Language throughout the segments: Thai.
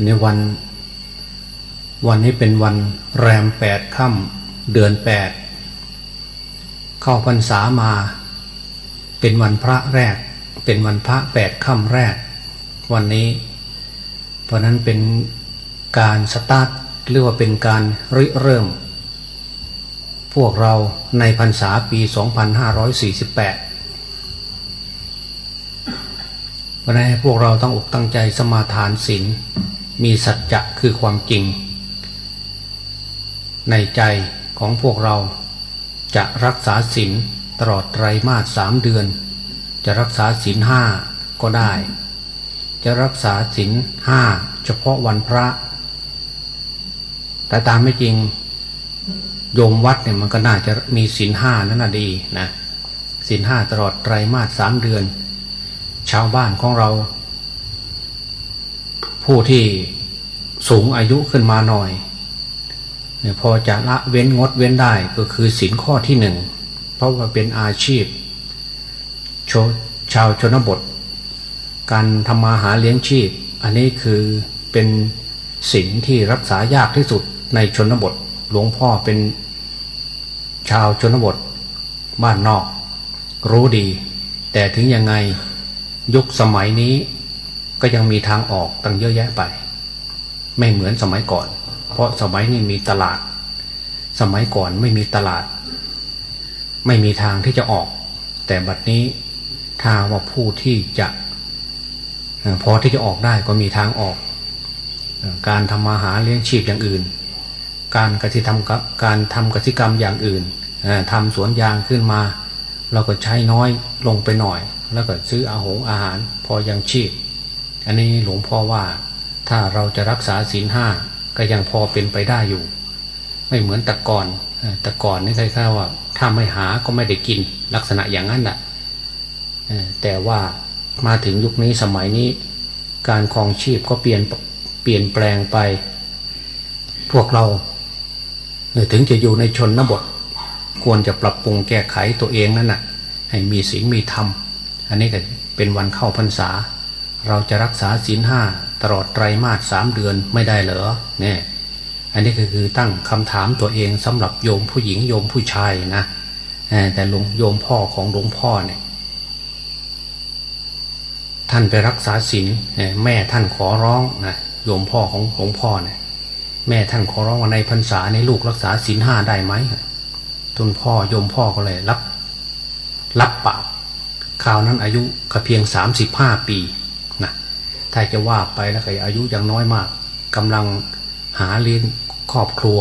ในวัน วันนี้เป็นวันแรมแปดค่ำเดือนแปดเข้าพรรษามา เป็นวันพระแรก เป็นวันพระแปดค่ำแรก วันนี้ เพราะนั้นเป็นการสตาร์ทหรือว่าเป็นการริเริ่ม พวกเราในพรรษาปี 2548เพราะนั้นพวกเราต้องอกตั้งใจสมาทานศีล มีสัจจะคือความจริง ในใจของพวกเราจะรักษาศีลตลอดไตรมาสสามเดือน จะรักษาศีลห้าก็ได้ จะรักษาศีลห้าเฉพาะวันพระ แต่ตามไม่จริงโยมวัดเนี่ยมันก็น่าจะมีศีลห้านั่นน่ะดีนะศีลห้าตลอดไตรมาสสามเดือน ชาวบ้านของเรา ผู้ที่สูงอายุขึ้นมาหน่อยเนี่ยพอจะละเว้นงดเว้นได้ก็คือสินข้อที่หนึ่งเพราะว่าเป็นอาชีพชชาวชนบท การทำมาหาเลี้ยงชีพ อันนี้คือเป็นสินที่รักษายากที่สุดในชนบท หลวงพ่อเป็นชาวชนบท บ้านนอก รู้ดี แต่ถึงยังไงยุคสมัยนี้ ก็ยังมีทางออกตั้งเยอะแยะไป ไม่เหมือนสมัยก่อน เพราะสมัยนี้มีตลาด สมัยก่อนไม่มีตลาด ไม่มีทางที่จะออก แต่บัดนี้ถ้าว่าผู้ที่จะพอที่จะออกได้ก็มีทางออก การทำมาหาเลี้ยงชีพอย่างอื่น การกสิทำการทำกสิกรรมอย่างอื่นทำสวนยางขึ้นมา เราก็ใช้น้อยลงไปหน่อย แล้วก็ซื้ออาหงอาหาร พอยังชีพ อันนี้หลวงพ่อว่าถ้าเราจะรักษาศีลห้าก็ยังพอเป็นไปได้อยู่ ไม่เหมือนต่ก่อนต่ก่อนนี่ใคล้ายๆว่า ถ้าไม่หาก็ไม่ได้กินลักษณะอย่างนั้นแหละแต่ว่ามาถึงยุคนี้สมัยนี้ การครองชีพก็เปลี่ยนเปลี่ยนแปลงไป พวกเราถึงจะอยู่ในชนบท ควรจะปรับปรุงแก้ไขตัวเองนั่นนะ่ะให้มีศีลมีธรรม อันนี้ก็เป็นวันเข้าพรรษา เราจะรักษาศีลห้าตลอดไตรมาสสามเดือนไม่ได้เหรอเนี่ยอันนี้ก็คือตั้งคำถามตัวเองสำหรับโยมผู้หญิงโยมผู้ชายนะแต่หลวงโยมพ่อของหลวงพ่อเนี่ย ท่านไปรักษาศีลแม่ท่านขอร้องนะโยมพ่อของหลวงพ่อเนี่ย แม่ท่านขอร้องว่าในพรรษาในลูกรักษาศีลห้าได้ไหมทุนพ่อโยมพ่อก็เลยรับ รับปากคราวนั้นอายุก็เพียงสามสิบห้าปี ถ้าจะว่าไปแล้วก็อายุยังน้อยมากกำลังหาเลี้ยงครอบครัว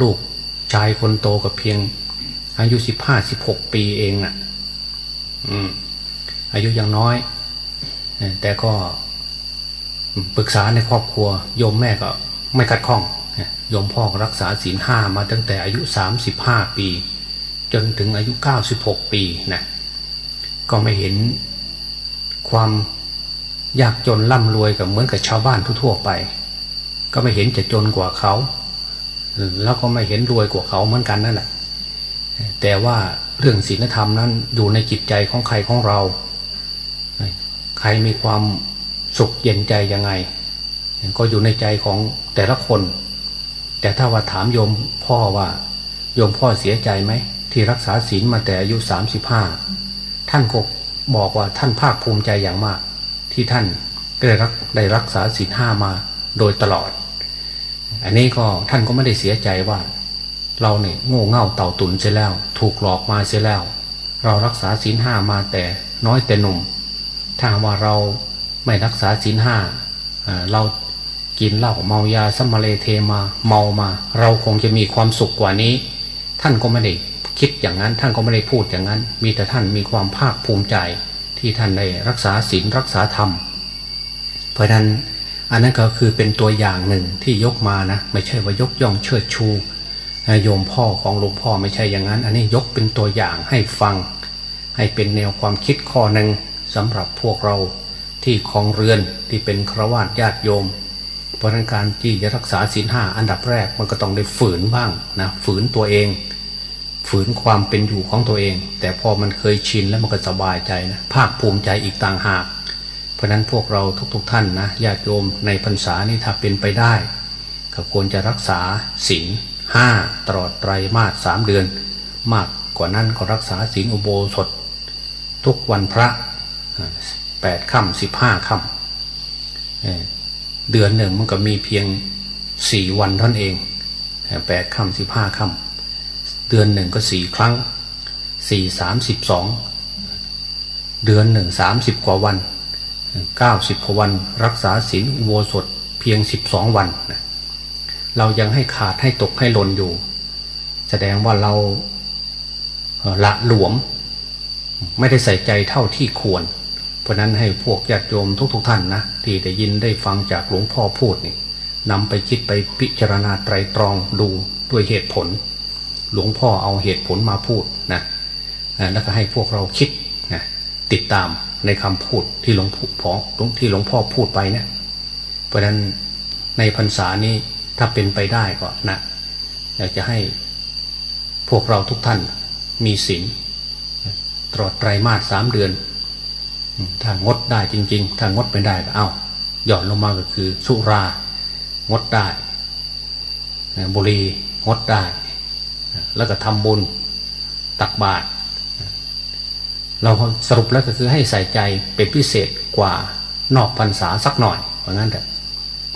ลูกชายคนโตก็เพียง อายุสิบห้าสิบหกปีเองนะ่ะ อืม อายุยังน้อย แต่ก็ปรึกษาในครอบครัว โยมแม่ก็ไม่ขัดข้องโยมพ่อรักษาศีลห้ามาตั้งแต่อายุสามสิบห้าปี จนถึงอายุเก้าสิบหกปีนะก็ไม่เห็นความ ยากจนร่ำรวยกับเหมือนกับชาวบ้านทั่วไป ก็ไม่เห็นจะจนกว่าเขา แล้วก็ไม่เห็นรวยกว่าเขาเหมือนกันนั่นแหละแต่ว่าเรื่องศีลธรรมนั้นอยู่ในจิตใจของใครของเรา ใครมีความสุขเย็นใจยังไง ก็อยู่ในใจของแต่ละคน แต่ถ้าว่าถามโยมพ่อว่า โยมพ่อเสียใจไหม ที่รักษาศีลมาแต่อายุสามสิบห้าท่านก็บอกว่าท่านภาคภูมิใจอย่างมาก ที่ท่านได้รักได้รักษาศีลห้ามาโดยตลอด อันนี้ก็ท่านก็ไม่ได้เสียใจว่า เราเนี่ยโง่เง่าเต่าตุนเสียแล้ว ถูกหลอกมาเสียแล้ว เรารักษาศีลห้ามาแต่น้อยแต่หนุ่ม ถ้าว่าเราไม่รักษาศีลห้าเรากินเหล้าเมายาสมาเลเทมาเมามา เราคงจะมีความสุขกว่านี้ ท่านก็ไม่ได้คิดอย่างนั้น ท่านก็ไม่ได้พูดอย่างนั้น มีแต่ท่านมีความภาคภูมิใจ ที่ท่านได้รักษาศีลรักษาธรรม เพราะนั้นอันนั้นก็คือเป็นตัวอย่างหนึ่งที่ยกมานะไม่ใช่ว่ายกย่องเชิดชูโยมพ่อของหลวงพ่อไม่ใช่อย่างนั้น อันนี้ยกเป็นตัวอย่างให้ฟัง ให้เป็นแนวความคิดข้อหนึ่งสำหรับพวกเราที่คลองเรือนที่เป็นครวญญาติโยม เพราะนั้นการที่จะรักษาศีลห้าอันดับแรกมันก็ต้องได้ฝืนบ้างนะฝืนตัวเอง ฝืนความเป็นอยู่ของตัวเอง แต่พอมันเคยชินแล้วมันก็สบายใจนะภาคภูมิใจอีกต่างหาก เพราะนั้นพวกเราทุก ๆทท่านนะญาติโยมในพรรษานี้ถ้าเป็นไปได้ก็ควรจะรักษาศีลห้าตลอดไตรมาสสามเดือน มากกว่านั้นก็รักษาศีลอุโบสถ ทุกวันพระแปดค่ำสิบห้าค่ำเดือนหนึ่งมันก็มีเพียงสี่วันท่านเองแปดค่ำสิบห้าค่ำ เดือนหนึ่งก็สี่ครั้งสี่สามสิบสองเดือนหนึ่งสามสิบกว่าวันเก้าสิบกว่าวันรักษาศีลอุโบสถเพียงสิบสองวันเรายังให้ขาดให้ตกให้หล่นอยู่ แสดงว่าเราละหลวม ไม่ได้ใส่ใจเท่าที่ควร เพราะนั้นให้พวกญาติโยมทุก ๆทท่านนะที่ได้ยินได้ฟังจากหลวงพ่อพูดนี่นำไปคิดไปพิจารณาไตรตรองดูด้วยเหตุผล หลวงพ่อเอาเหตุผลมาพูดนะแล้วก็ให้พวกเราคิดนะติดตามในคำพูดที่หลวงพ่อที่หลวงพ่อพูดไปเนี่ยเพราะนั้นในพรรษานี้ถ้าเป็นไปได้ก็นะอยากจะให้พวกเราทุกท่านมีศีลตลอดไตรมาสสามเดือน ถ้างดได้จริง ๆ ถ้างดไม่ได้ก็เอาหย่อนลงมาก็คือสุรางดได้บุรีงดได้ แล้วก็ทำบุญตักบาตรเราสรุปแล้วก็คือให้ใส่ใจเป็นพิเศษกว่านอกพรรษาสักหน่อยเพราะงั้นแต่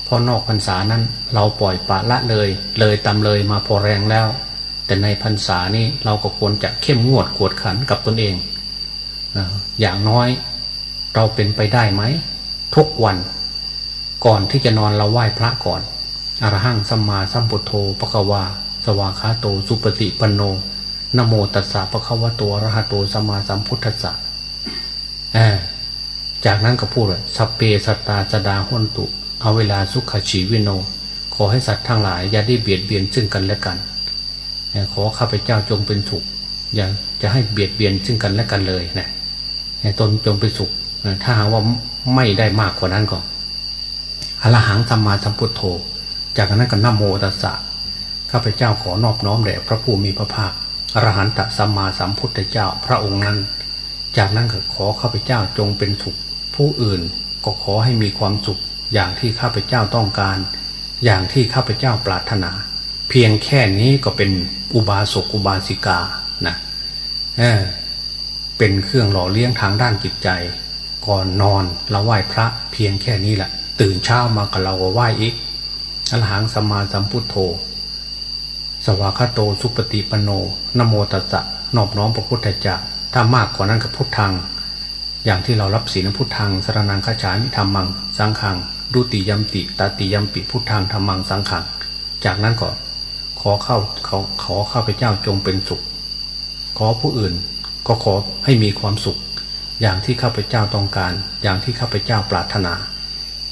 พอนอกพรรษานั้น เราปล่อยปะละเลย เลยตามเลยมาพอแรงแล้ว แต่ในพรรษานี้เราก็ควรจะเข้มงวดกวดขันกับตนเอง อย่างน้อยเราเป็นไปได้ไหม ทุกวันก่อนที่จะนอนเราไหว้พระก่อนอรหังสัมมาสัมพุทโธปะกวา สวาคาโตสุปฏิปันโนนโมตัสสะปะคะวะโตระหะโตสัมมาสัมพุทธัสสะจากนั้นก็พูดเลยสัพเพสัตตาจดาหุนตุเอาเวลาสุขชีวิโน ขอให้สัตว์ทั้งหลายอย่าได้เบียดเบียนซึ่งกันและกันขอข้าพเจ้าจงเป็นสุข อย่าจะให้เบียดเบียนซึ่งกันและกันเลยนะตนจงเป็นสุขถ้าหากว่าไม่ได้มากกว่านั้นก็อรหังสัมมาสัมพุทโธ จากนั้นก็นโมตัสสะ ข้าพเจ้าขอนอบน้อมแด่พระผู้มีพระภาคอรหันตสัมมาสัมพุทธเจ้าพระองค์นั้น จากนั้นก็ขอข้าพเจ้าจงเป็นสุข ผู้อื่นก็ขอให้มีความสุข อย่างที่ข้าพเจ้าต้องการ อย่างที่ข้าพเจ้าปรารถนา เพียงแค่นี้ก็เป็นอุบาสกอุบาสิกานะเออเป็นเครื่องหล่อเลี้ยงทางด้านจิตใจ ก่อนนอนเราไหว้พระเพียงแค่นี้แหละตื่นเช้ามากับเราก็ไหว้อีกอรหังสัมมาสัมพุทโธ สวากาโตสุปฏิปโนนโมตัสสะนอบน้อมพระพุทธเจ้าถ้ามากกว่านั้นกับพุทธัง อย่างที่เรารับศีลพุทธังสรนังขจามิธรรมัง สังขังดุติยมติตาติยมปิพุทธังธรรมังสังขัง จากนั้นก็ขอเข้าขาขอข้าพเจ้าจงเป็นสุข ขอผู้อื่นก็ขอให้มีความสุข อย่างที่ข้าพเจ้าต้องการ อย่างที่ข้าพเจ้าปรารถนา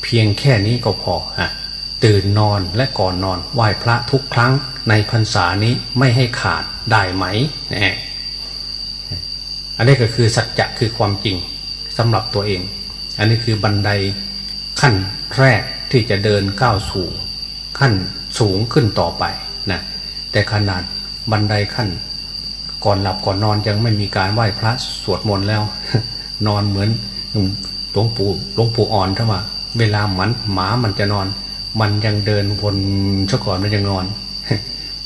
เพียงแค่นี้ก็พอฮะ ตื่นนอนและก่อนนอนไหว้พระทุกครั้งในพรรษานี้ไม่ให้ขาดได้ไหมนี่อันนี้ก็คือสัจจะคือความจริงสำหรับตัวเอง อันนี้คือบันไดขั้นแรกที่จะเดินก้าวสู่ขั้นสูงขึ้นต่อไปนะแต่ขนาดบันไดขั้น ก่อนหลับก่อนนอนยังไม่มีการไหว้พระสวดมนต์แล้ว นอนเหมือนหลวงปู่หลวงปู่อ่อนถ้าว่า เวลาหมันหมามันจะนอน มันยังเดินวนซะก่อนมันยังนอน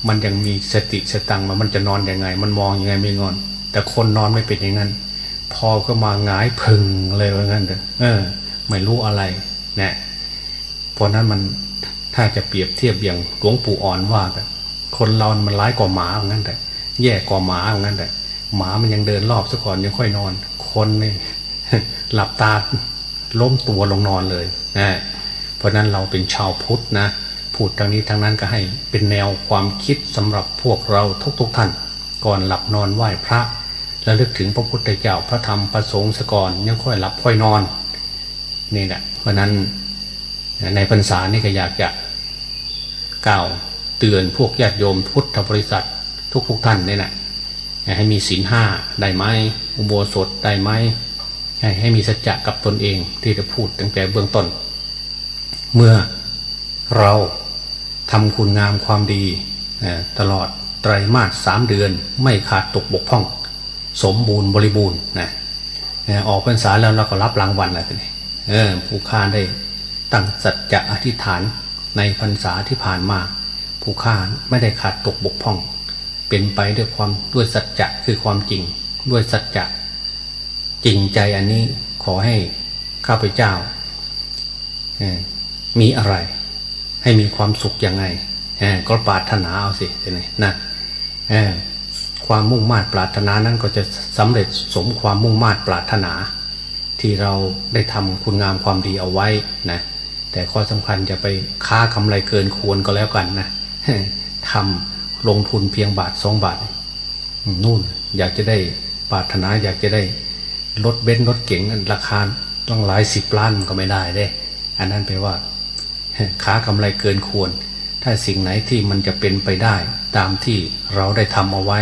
มันยังมีสติสตังมามันจะนอนอยังไง มันมองอยังไงไม่งอน แต่คนนอนไม่เป็นอย่างนั้น พอก็มาหงายพึงเลยว่างั้นเออ ไม่รู้อะไรนะเพราะนั้นมันถ้าจะเปรียบเทียบอย่างหลวงปู่อ่อนว่าแบบคนเรามันร้ายกว่าหมาอย่างนั้นแต่แย่กว่าหมาอย่างนั้นแต่หมามันยังเดินรอบซะก่อนยังค่อยนอน คนนี่หลับตาล้มตัวลงนอนเลยนะเพ ราะนั้นเราเป็นชาวพุทธนะพูดทางนี้ทางนั้นก็ให้เป็นแนวความคิดสำหรับพวกเราทุกๆทท่าน ก่อนหลับนอนไหว้พระ แล้วลึกถึงพระพุทธเจ้าพระธรรมพระสงฆ์สก่อนยังค่อยหลับค่อยนอนนี่แหละเพราะนั้นในพรรษานี่ก็อยากจะกล่าวเตือนพวกญาติโยมพุทธบริษัททุกๆทท่านนี่แหละให้มีศีลห้าได้ไหมอุโบสถได้ไหมให้มีสัจจะกับตนเองที่จะพูดตั้งแต่เบื้องต้น เมื่อเราทำคุณงามความดีตลอดไตรมาสสามเดือนไม่ขาดตกบกพร่อง สมบูรณ์บริบูรณ์นะออกพรรษาแล้วเราก็รับรางวัลอะไรทีนี้เออผู้ข้าได้ตั้งสัจจะอธิษฐานในพรรษาที่ผ่านมา ผู้ข้าไม่ได้ขาดตกบกพร่อง เป็นไปด้วยความด้วยสัจจะคือความจริงด้วยสัจจะจริงใจอันนี้ขอให้ข้าพเจ้า มีอะไร ให้มีความสุขยังไงก็ปรารถนาเอาสินี่นะความมุ่งมา่ปรารถนานั้นก็จะสำเร็จสมความมุ่งมา่ปรารถนา ที่เราได้ทำคุณงามความดีเอาไว้นะแต่ข้อสำคัญจะไปค้ากำไรเกินควรก็แล้วกันนะทำลงทุนเพียงบาทสองบาทนู่นอยากจะได้ปรารถนาอยากจะได้รถเบนซ์รถเก๋งราคาต้องหลายสิบล้านก็ไม่ได้เด้ อันนั้นแปลว่า ค้ากำไรเกินควร ถ้าสิ่งไหนที่มันจะเป็นไปได้ ตามที่เราได้ทำเอาไว้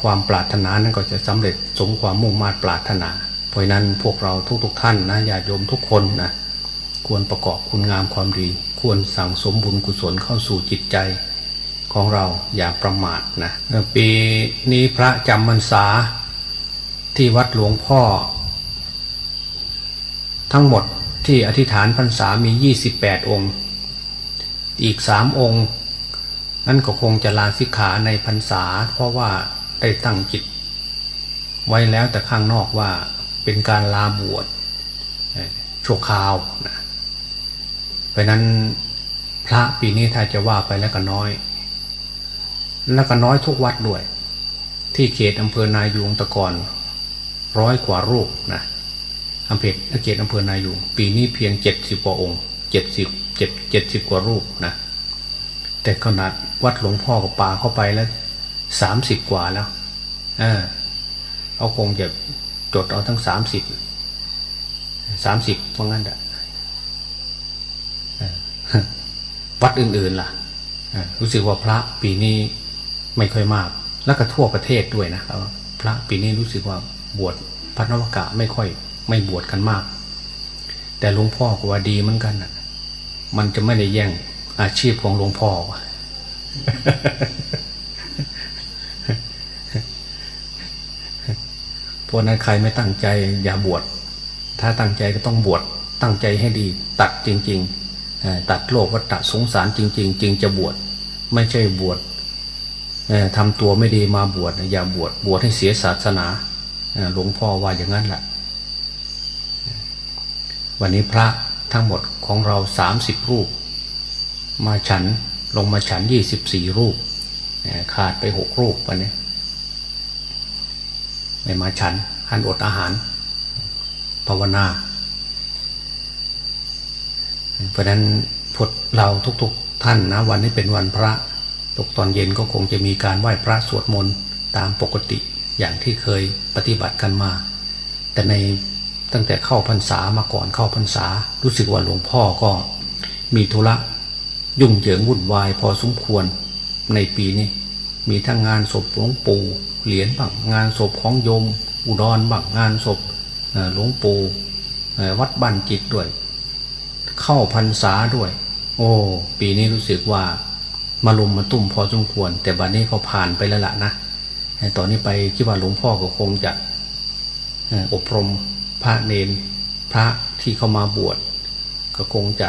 ความปรารถนานั้นก็จะสำเร็จสมความมุ่งมา่ปรารถนา เพราะนั้นพวกเราทุก ๆทท่านนะญาติโยมทุกคนนะควรประกอบคุณงามความดี ควรสั่งสมบุญกุศลเข้าสู่จิตใจของเราอย่าประมาทนะปีนี้พระจำพรรษาที่วัดหลวงพ่อ ทั้งหมด ที่อธิษฐานพรรษามี 28 องค์ อีกสามองค์ นั่นก็คงจะลาสิกขาในพรรษา เพราะว่าได้ตั้งจิต ไว้แล้วแต่ข้างนอกว่าเป็นการลาบวชชั่วคราวนะเพราะนั้นพระปีนี้ถ้าจะว่าไปแล้วก็น้อย แล้วก็น้อยทุกวัดด้วย ที่เขตอำเภอนายูงตะกอนร้อยกว่ารูปนะ อำเภอเขตอำเภอนายูงปีนี้เพียงเจ็ดสิบกว่าองค์เจ็ดสิบเจ็ดเจ็ดสิบกว่ารูปนะแต่ขนาดวัดหลวงพ่อกับป่าเข้าไปแล้วสามสิบกว่าแล้วเออเขาคงจะจดเอาทั้งสามสิบสามสิบว่างั้นแหละวัดอื่นๆล่ะรู้สึกว่าพระปีนี้ไม่ค่อยมาก แล้วก็ทั่วประเทศด้วยนะครับพระปีนี้รู้สึกว่าบวชพระนวกะไม่ค่อย ไม่บวชกันมาก แต่หลวงพ่อก็ว่าดีเหมือนกันอะมันจะไม่ได้แย่งอาชีพของหลวงพ่อพวกนั้นใครไม่ตั้งใจ อย่าบวช ถ้าตั้งใจก็ต้องบวช ตั้งใจให้ดี ตัดจริง ๆ ตัดโลกวัฏสงสารจริง ๆจึงจะบวช ไม่ใช่บวชทำตัวไม่ดีมาบวชอย่าบวช บวชให้เสียศาสนาหลวงพ่อว่าอย่างนั้นแหละ วันนี้พระทั้งหมดของเราสามสิบรูป มาฉันลงมาฉันยี่สิบสี่รูป ขาดไปหกรูปวันนี้ไม่มาฉันหันอดอาหาร ภาวนา เพราะนั้นพดเราทุกๆท่านนะ วันนี้เป็นวันพระตกตอนเย็นก็คงจะมีการไหว้พระสวดมนต์ตามปกติอย่างที่เคยปฏิบัติกันมา แต่ใน ตั้งแต่เข้าพรรษามาก่อนเข้าพรรษา รู้สึกว่าหลวงพ่อก็มีธุระยุ่งเหยิงวุ่นวายพอสมควรในปีนี้ มีทั้งงานศพหลวงปู่เหรียญบังงานศพของโยม อุดรบังงานศพหลวงปู่วัดบ้านจิตด้วย เข้าพรรษาด้วย โอ้ปีนี้รู้สึกว่ามาลุมมาตุ่มพอสมควร แต่บัดนี้เขาผ่านไปแล้วล่ะนะตอนนี้ไปคิดว่าหลวงพ่อก็คงจะอบรม พระเนนพระที่เข้ามาบวชก็คงจะ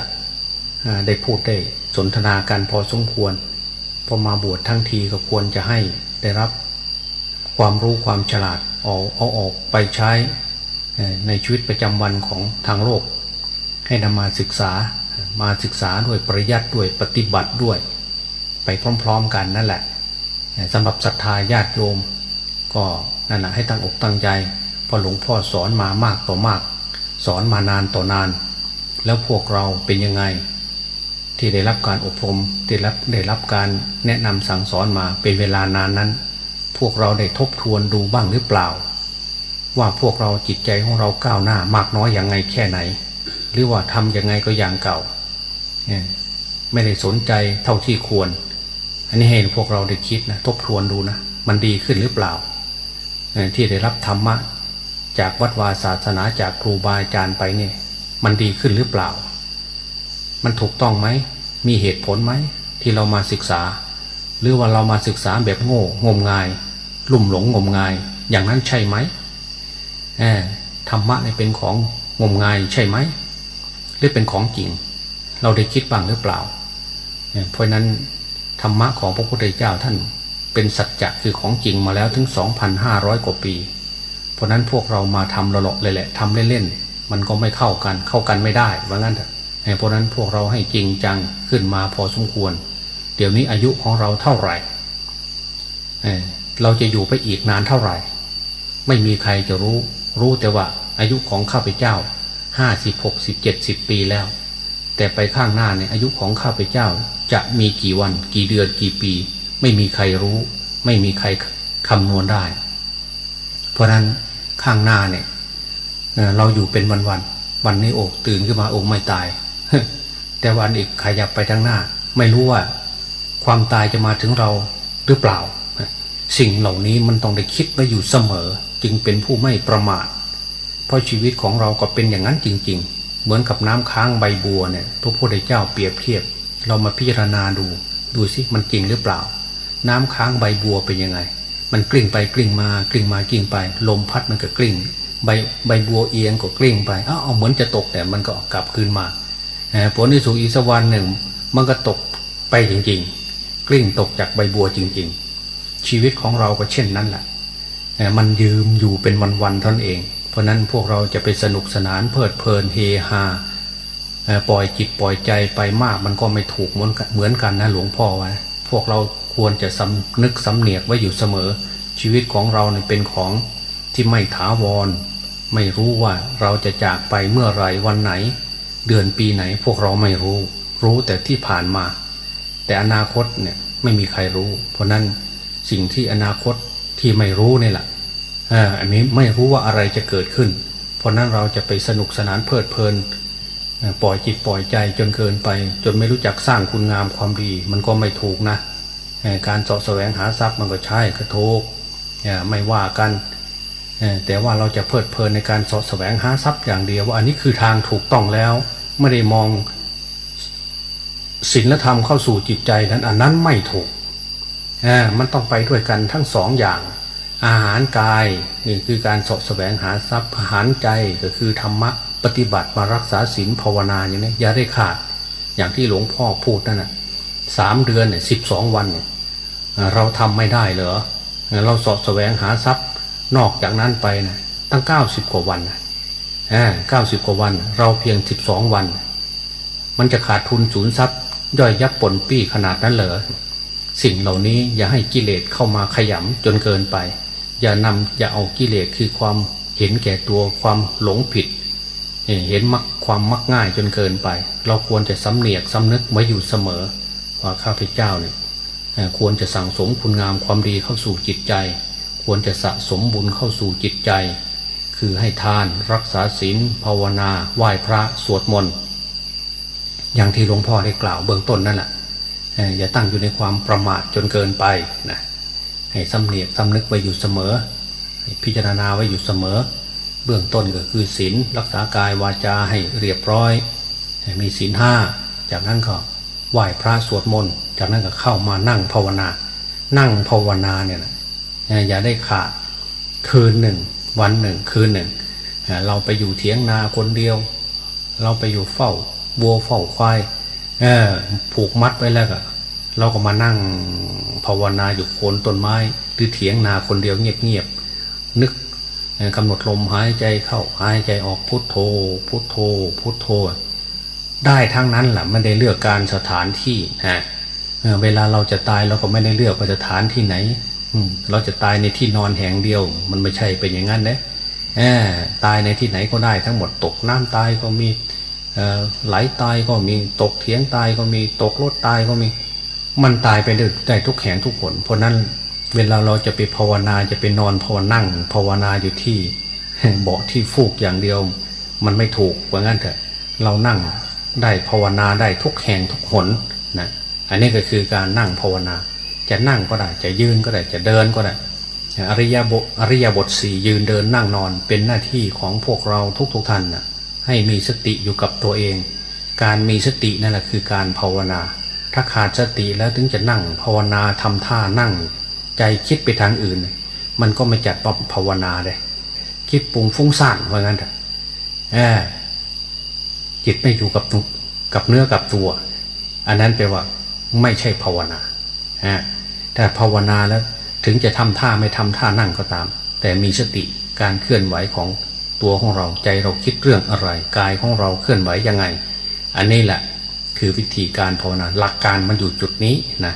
ได้พูดได้สนทนากันพอสมควร พอมาบวชทั้งทีก็ควรจะให้ได้รับความรู้ความฉลาดเอาเอาออกไปใช้ในชีวิตประจำวันของทางโลก ให้นำมาศึกษามาศึกษาด้วยปริยัติด้วยปฏิบัติด้วย ไปพร้อมๆกันนั่นแหละสำหรับศรัทธาญาติโยม ก็นั่นแหละให้ตั้งอกตั้งใจ พอหลวงพ่อสอนมามากต่อมาก สอนมานานต่อนาน แล้วพวกเราเป็นยังไง ที่ได้รับการอบรมที่รับได้รับการแนะนำสั่งสอนมาเป็นเวลานานนั้น พวกเราได้ทบทวนดูบ้างหรือเปล่า ว่าพวกเราจิตใจของเราก้าวหน้ามากน้อยอย่างไงแค่ไหน หรือว่าทำยังไงก็อย่างเก่าไม่ได้สนใจเท่าที่ควร อันนี้ให้พวกเราได้คิดนะทบทวนดูนะมันดีขึ้นหรือเปล่าที่ได้รับธรรมะ จากวัดวาศาสนาจากครูบาอาจารย์ไปเนี่ยมันดีขึ้นหรือเปล่า มันถูกต้องไหม มีเหตุผลไหม ที่เรามาศึกษา หรือว่าเรามาศึกษาแบบโง่งมงาย ลุ่มหลงงมงาย อย่างนั้นใช่ไหมธรรมะเนี่ยเป็นของงมงายใช่ไหมหรือเป็นของจริง เราได้คิดบ้างหรือเปล่าเพราะนั้นธรรมะของพระพุทธเจ้าท่านเป็นสัจจะคือของจริงมาแล้วถึง 2,500 กว่าปี เพราะนั้นพวกเรามาทำละเลาะเลยแหละทำเล่นๆมันก็ไม่เข้ากันเข้ากันไม่ได้ว่างั้นเถอะเพราะนั้นพวกเราให้จริงจังขึ้นมาพอสมควร เดี๋ยวนี้อายุของเราเท่าไหร่เราจะอยู่ไปอีกนานเท่าไหร่ ไม่มีใครจะรู้ รู้แต่ว่าอายุของข้าพเจ้าห้าสิบหกสิบเจ็ดสิบปีแล้ว แต่ไปข้างหน้าเนี่ยอายุของข้าพเจ้าจะมีกี่วัน กี่เดือนกี่ปี ไม่มีใครรู้ ไม่มีใครคำนวณได้ เพราะนั้น ข้างหน้าเนี่ยเราอยู่เป็นวันวันวันนี้อกตื่นขึ้นมาอกไม่ตาย แต่วันอีกขยับไปทางหน้า ไม่รู้ว่า ความตายจะมาถึงเราหรือเปล่า สิ่งเหล่านี้มันต้องได้คิดไว้อยู่เสมอ จึงเป็นผู้ไม่ประมาท เพราะชีวิตของเราก็เป็นอย่างนั้นจริง ๆ เหมือนกับน้ำค้างใบบัวเนี่ยพระพุทธเจ้าเปรียบเทียบ เรามาพิจารณาดู ดูสิมันจริงหรือเปล่า น้ำค้างใบบัวเป็นยังไง มันกลิ้งไปกลิ้งมากลิ้งมากลิ้งไป ลมพัดมันก็กลิ้ง ใบใบบัวเอียงก็กลิ้งไปอ้าวเหมือนจะตกแต่มันก็กลับคืนมาผลที่สุดอีสักวันหนึ่ง มันก็ตกไปจริง ๆ กลิ้งตกจากใบบัวจริง ๆ ชีวิตของเราก็เช่นนั้นแหละมันยืมอยู่เป็นวันๆท่านเอง เพราะนั้นพวกเราจะไปสนุกสนานเพลิดเพลินเฮฮาปล่อยจิตปล่อยใจไปมากมันก็ไม่ถูกเหมือนกันนะหลวงพ่อว่าพวกเรา ควรจะสำนึกสำเนียกไว้อยู่เสมอ ชีวิตของเราเนี่ยเป็นของที่ไม่ถาวร ไม่รู้ว่าเราจะจากไปเมื่อไรวันไหน เดือนปีไหนพวกเราไม่รู้ รู้แต่ที่ผ่านมา แต่อนาคตเนี่ยไม่มีใครรู้ เพราะนั้นสิ่งที่อนาคตที่ไม่รู้นี่แหละอันนี้ไม่รู้ว่าอะไรจะเกิดขึ้น เพราะนั้นเราจะไปสนุกสนานเพลิดเพลินปล่อยจิตปล่อยใจจนเกินไป จนไม่รู้จักสร้างคุณงามความดี มันก็ไม่ถูกนะ การสาะแสวงหาทรัพย์มันก็ใช่ก็ถูกไม่ว่ากันแต่ว่าเราจะเพลิดเพลินในการสาะแสวงหาทรัพย์อย่างเดียวว่าอันนี้คือทางถูกต้องแล้วไม่ได้มองศีลธรรมเข้าสู่จิตใจนั้นอันนั้นไม่ถูกมันต้องไปด้วยกันทั้งสองอย่าง อาหารกายนี่คือการสะแสวงหาทรัพย์อาหารใจก็คือธรรมะปฏิบัติมารักษาศีลภาวนาอย่างนี้อย่าได้ขาดอย่างที่หลวงพ่อพูดนั่นแหะ สามเดือนเนี่ยสิบสองวันเนี่ยเราทำไม่ได้เหรอเราสะแสวงหาทรัพย์นอกจากนั้นไปนะตั้งเก้าสิบกว่าวันนะเก้าสิบกว่าวัน เราเพียงสิบสองวัน มันจะขาดทุนศูนย์ทรัพย์ย่อยยับปนปี้ขนาดนั้นเหรอสิ่งเหล่านี้อย่าให้กิเลสเข้ามาขยำจนเกินไป อย่านำอย่าเอากิเลสคือความเห็นแก่ตัวความหลงผิด เห็นมักความมักง่ายจนเกินไป เราควรจะสำเนียกสำนึกไว้อยู่เสมอ ว่าข้าพเจ้าเนี่ยควรจะสั่งสมคุณงามความดีเข้าสู่จิตใจ ควรจะสะสมบุญเข้าสู่จิตใจ คือให้ทานรักษาศีลภาวนา ไหว้พระสวดมนต์อย่างที่หลวงพ่อได้กล่าวเบื้องต้นนั่นแหละอย่าตั้งอยู่ในความประมาทจนเกินไปนะให้สำเนียกสำนึกไว้อยู่เสมอให้พิจารณาไว้อยู่เสมอ เบื้องต้นก็คือศีลรักษากายวาจาให้เรียบร้อย มีศีลห้าจากนั้นก็ ไหว้พระสวดมนต์จากนั้นก็เข้ามานั่งภาวนา นั่งภาวนาเนี่ยนะอย่าได้ขาดคืนหนึ่ง วันหนึ่ง คืนหนึ่ง เราไปอยู่เถียงนาคนเดียว เราไปอยู่เฝ้าวัวเฝ้าควายผูกมัดไว้แล้วก็เราก็มานั่งภาวนาอยู่โคนต้นไม้ หรือเถียงนาคนเดียวเงียบๆนึกกำหนดลมหายใจเข้าหายใจออกพุทโธ พุทโธ พุทโธ ได้ทั้งนั้นแหละไม่ได้เลือกการสถานที่ฮะเวลาเราจะตายเราก็ไม่ได้เลือกว่าสถานที่ไหนเราจะตายในที่นอนแห่งเดียว มันไม่ใช่เป็นอย่างนั้นนะตายในที่ไหนก็ได้ทั้งหมดตกน้ำตายก็มีไหลตายก็มีตกเถียงตายก็มีตกรถตายก็มี มันตายไปได้ทุกแห่งทุกผลเพราะนั้นเวลาเราจะไปภาวนาจะไปนอนภาวนั่งภาวนาอยู่ที่เบาะที่ฟูกอย่างเดียว มันไม่ถูกเพราะงั้นเถอะ เรานั่ง ได้ภาวนาได้ทุกแห่งทุกหนนะอันนี้ก็คือการนั่งภาวนา จะนั่งก็ได้จะยืนก็ได้จะเดินก็ได้อริยบทอริยบทสี่ยืนเดินนั่งนอนเป็นหน้าที่ของพวกเราทุกๆทท่านนะให้มีสติอยู่กับตัวเอง การมีสตินั่นแหละคือการภาวนา ถ้าขาดสติแล้วถึงจะนั่งภาวนาทำท่านั่ง ใจคิดไปทางอื่น มันก็ไม่จัดภาวนาเลยคิดปุงฟุ้งซ่านว่างั้นเถอะ จิตไม่อยู่กับกับเนื้อกับตัว อันนั้นแปลว่าไม่ใช่ภาวนาฮะแต่ภาวนาแล้วถึงจะทำท่าไม่ทำท่านั่งก็ตาม แต่มีสติการเคลื่อนไหวของตัวของเราใจเราคิดเรื่องอะไรกายของเราเคลื่อนไหวยังไง อันนี้แหละคือวิธีการภาวนาหลักการมันอยู่จุดนี้นะ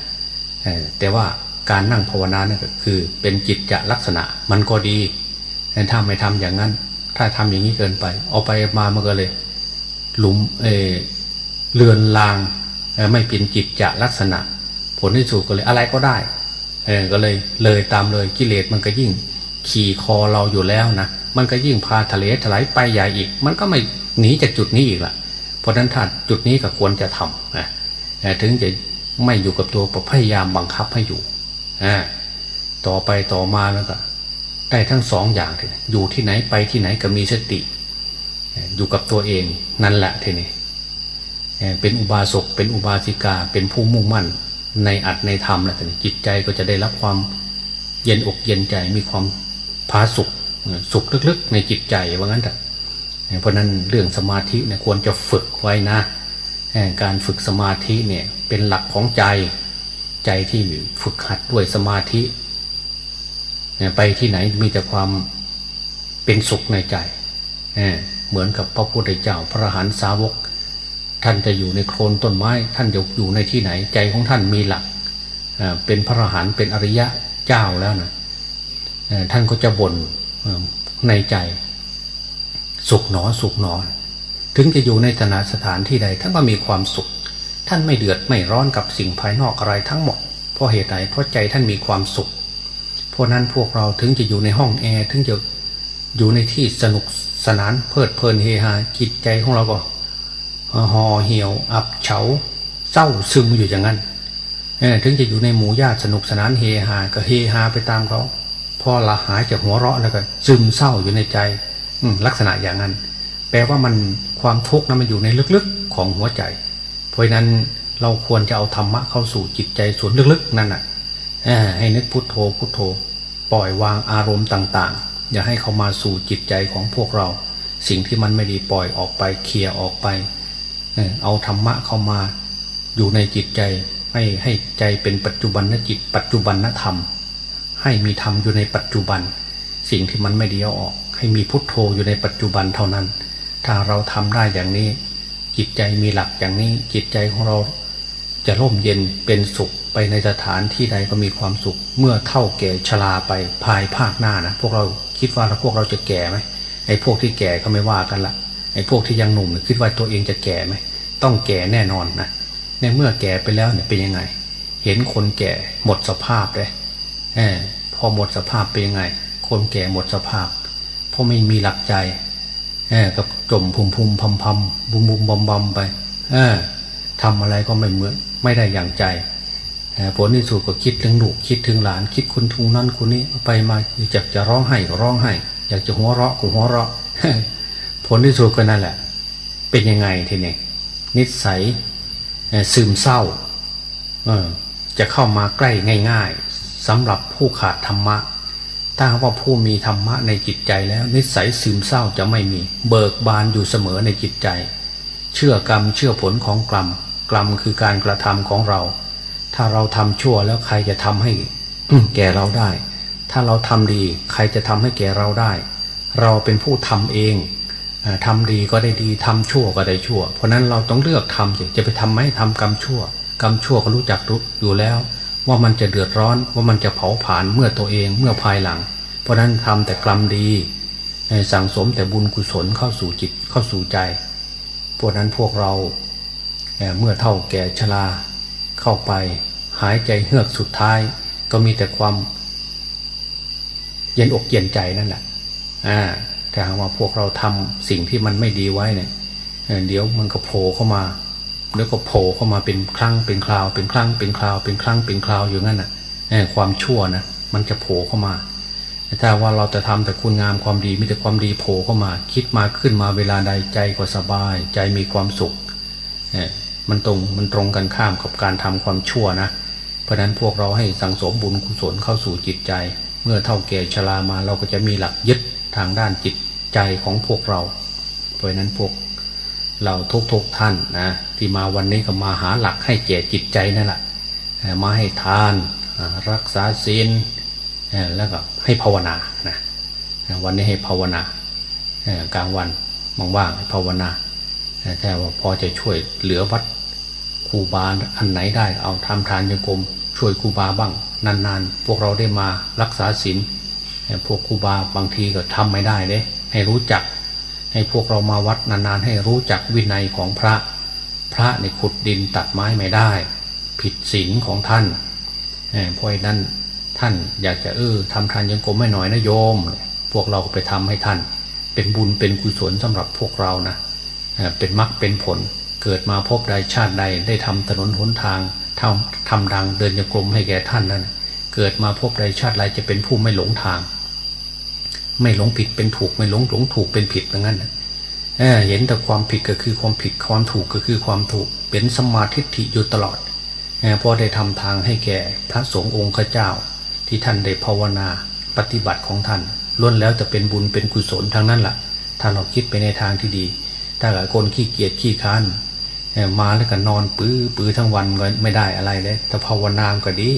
แต่ว่าการนั่งภาวนาเนี่ยคือเป็นจิตจะลักษณะมันก็ดีถ้าไม่ทำอย่างนั้น ถ้าทำอย่างนี้เกินไป เอาไปมามันก็เลย หลุมเอเลือนลางไม่เป็นจิตจะลักษณะ ผลที่สุดก็เลยอะไรก็ได้เออก็เลยเลยตามเลยกิเลสมันก็ยิ่ง ขี่คอเราอยู่แล้วนะมันก็ยิ่งพาทะเลถลายไปใหญ่อีก มันก็ไม่หนีจากจุดนี้อีกละเพราะนั้นถ้าจุดนี้ก็ควรจะทำนะถึงจะไม่อยู่กับตัวพยายามบังคับให้อยู่ต่อไปต่อมาแล้วก็ได้ทั้งสองอย่างทีนี้อยู่ที่ไหนไปที่ไหนก็มีสติ อยู่กับตัวเองนั่นแหละทีนี้เป็นอุบาสกเป็นอุบาสิกา เป็นผู้มุ่งมั่น ในอัดในธรรมแล้วทีนี้จิตใจก็จะได้รับความเย็นอกเย็นใจมีความพาสุขสุขลึกๆ ในจิตใจว่างั้นแต่เพราะนั้นเรื่องสมาธิเนี่ยควรจะฝึกไว้นะ การฝึกสมาธิเนี่ยเป็นหลักของใจใจที่ฝึกหัดด้วยสมาธิ ไปที่ไหนมีแต่ความเป็นสุขในใจ เหมือนกับพระพุทธเจ้าพระหันสาวก ท่านจะอยู่ในโคลนต้นไม้ ท่านจะอยู่ในที่ไหนใจของท่านมีหลักเป็นพระหันเป็นอริยะเจ้าแล้วนะท่านก็จะบ่นในใจ สุขหนอสุขหนอ ถึงจะอยู่ในตนาสถานที่ใด ท่านก็มีความสุข ท่านไม่เดือดไม่ร้อนกับสิ่งภายนอกอะไรทั้งหมด เพราะเหตุใดเพราะใจท่านมีความสุข เพราะนั้นพวกเราถึงจะอยู่ในห้องแอร์ถึงจะ อยู่ในที่สนุกสนานเพลิดเพลินเฮฮาจิตใจของเราก็ห่อเหี่ยว อับเฉาเศร้าซึมอยู่อย่างนั้นถึงจะอยู่ในหมู่ญาติสนุกสนานเฮฮาก็เฮฮาไปตามเขาพอละหายจากหัวเราะแล้วก็ซึมเศร้าอยู่ในใจลักษณะอย่างนั้น แปลว่ามันความทุกข์นั้นมันอยู่ในลึกๆของหัวใจ เพราะนั้นเราควรจะเอาธรรมะเข้าสู่จิตใจส่วนลึกๆนั่นน่ะให้นึกพุทโธพุทโธ ปล่อยวางอารมณ์ต่าง ๆ อย่าให้เขามาสู่จิตใจของพวกเรา สิ่งที่มันไม่ดีปล่อยออกไปเคลียร์ออกไป เอาธรรมะเข้ามาอยู่ในจิตใจให้ให้ใจเป็นปัจจุบันนจิต ปัจจุบันนธรรม ให้มีธรรมอยู่ในปัจจุบัน สิ่งที่มันไม่ดีเอาออก ให้มีพุทโธอยู่ในปัจจุบันเท่านั้น ถ้าเราทำได้อย่างนี้ จิตใจมีหลักอย่างนี้จิตใจของเราจะร่มเย็นเป็นสุข ไปในสถานที่ใดก็มีความสุข เมื่อเท่าแก่ชราไปภายภาคหน้านะพวกเราคิดว่าพวกเราจะแก่ไหมไอ้พวกที่แก่ก็ไม่ว่ากันละไอ้พวกที่ยังหนุ่มคิดว่าตัวเองจะแก่ไหมต้องแก่แน่นอนนะในเมื่อแก่ไปแล้วเนี่ยเป็นยังไง เห็นคนแก่หมดสภาพเลยอพอหมดสภาพเป็นยังไง คนแก่หมดสภาพเพราะไม่มีหลักใจกับจมพุมพุมพำพำบุมบุมบอมบอมไปทำอะไรก็ไม่เหมือนไม่ได้อย่างใจ ผลที่สุดก็คิดถึงลูกคิดถึงหลาน คิดคุณทุงนั่นคุณนี้ไปมาอยากจะร้องไห้ก็ร้องไห้อยากจะหัวเราะก็หัวเราะ ผลที่สุดก็นั่นแหละ เป็นยังไงทีนี้นิสัยซึมเศร้าจะเข้ามาใกล้ง่าย ๆสำหรับผู้ขาดธรรมะถ้าว่าผู้มีธรรมะในจิตใจแล้ว นิสัยซึมเศร้าจะไม่มี เบิกบานอยู่เสมอในจิตใจ เชื่อกรรมเชื่อผลของกรรมกรรมคือการกระทำของเรา ถ้าเราทำชั่วแล้วใครจะทำให้แก่เราได้ ถ้าเราทำดีใครจะทำให้แก่เราได้ เราเป็นผู้ทำเองทำดีก็ได้ดีทำชั่วก็ได้ชั่ว เพราะนั้นเราต้องเลือกทำสิจะไปทำไม่ทำกรรมชั่ว กรรมชั่วก็รู้จักรู้อยู่แล้ว ว่ามันจะเดือดร้อนว่ามันจะเผาผลาญเมื่อตัวเองเมื่อภายหลัง เพราะนั้นทำแต่กรรมดีสั่งสมแต่บุญกุศลเข้าสู่จิตเข้าสู่ใจพวกนั้นพวกเราเมื่อเท่าแก่ชรา เข้าไป หายใจเฮือกสุดท้าย ก็มีแต่ความ เย็นอกเย็นใจนั่นแหละอ่าถ้าหากว่าพวกเราทำสิ่งที่มันไม่ดีไว้เนี่ยเดี๋ยวมันก็โผล่เข้ามาแล้วก็โผล่เข้ามาเป็นครั้งเป็นคราว เป็นครั้งเป็นคราว เป็นครั้งเป็นคราวอยู่งั้นน่ะความชั่วนะมันจะโผล่เข้ามาถ้าว่าเราจะทำแต่คุณงามความดีมีแต่ความดีโผล่เข้ามา คิดมาขึ้นมาเวลาใดใจก็สบาย ใจมีความสุข มันตรงมันตรงกันข้ามกับการทำความชั่วนะ เพราะนั้นพวกเราให้สังสมบุญกุศลเข้าสู่จิตใจ เมื่อเท่าแก่ชรามาเราก็จะมีหลักยึดทางด้านจิตใจของพวกเรา เพราะนั้นพวกเราทุกทุกท่านนะที่มาวันนี้ก็มาหาหลักให้แก่จิตใจนั่นแหละมาให้ทานรักษาศีลแล้วก็ให้ภาวนานะวันนี้ให้ภาวนา กลางวันว่างๆให้ภาวนา แต่ว่าพอจะช่วยเหลือวัดครูบาอันไหนได้ เอาทำทานยังกรมช่วยครูบาบ้าง นานๆ พวกเราได้มารักษาศีลพวกครูบาบางทีก็ทำไม่ได้เลยให้รู้จัก ให้พวกเรามาวัดนานๆ ให้รู้จักวินัยของพระ พระในขุดดินตัดไม้ไม่ได้ ผิดศีลของท่านเพราะนั้นท่านอยากจะเออทำทานยังกรมไม่หน่อยนะโยม พวกเราไปทำให้ท่าน เป็นบุญเป็นกุศลสำหรับพวกเรานะ เป็นมรรคเป็นผล เกิดมาพบใดชาติใดได้ทำถนนหนทางทำทำดังเดินยกรมให้แก่ท่านนั้น เกิดมาพบใดชาติใดจะเป็นผู้ไม่หลงทาง ไม่หลงผิดเป็นถูกไม่หลงหลงถูกเป็นผิดอย่างนั้นเเห็นแต่ความผิดก็คือความผิดความถูกก็คือความถูก เป็นสมาธิฐิอยู่ตลอดเพราะได้ทำทางให้แก่พระสงฆ์องค์ข้าเจ้า ที่ท่านได้ภาวนาปฏิบัติของท่านล้วนแล้วจะเป็นบุญเป็นกุศลทางนั้นแหละท่าเราคิดไปในทางที่ดี ถ้าเกิดคนขี้เกียจขี้ค้านมาแล้วก็นอนปื้อปื้อทั้งวันก็ไม่ได้อะไรเลยถ้าภาวนามก็ดี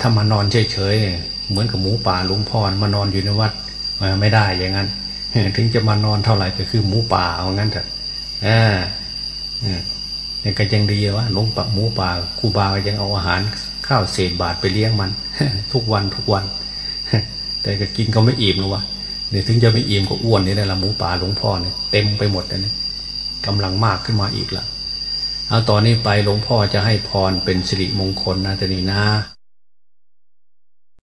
ถ้ามานอนเฉยๆเหมือนกับหมูป่าลุงพรมานอนอยู่ในวัดไม่ได้อย่างนั้นถึงจะมานอนเท่าไหร่ก็คือหมูป่าเอางั้นเถอะอ่าเนี่ยก็ยังดีว่าลุงปะหมูป่าครูบาก็ยังเอาอาหารข้าวเศษบาทไปเลี้ยงมัน ทุกวันทุกวัน แต่ก็กินก็ไม่อิ่มหรอวะ เนี่ยถึงจะไม่อิ่มก็อ้วนนี่แหละหมูป่าหลวงพ่อเนี่ยเต็มไปหมดเลยกำลังมากขึ้นมาอีกละเอาตอนนี้ไปหลวงพ่อจะให้พรเป็นสิริมงคลนะจะนี่นะ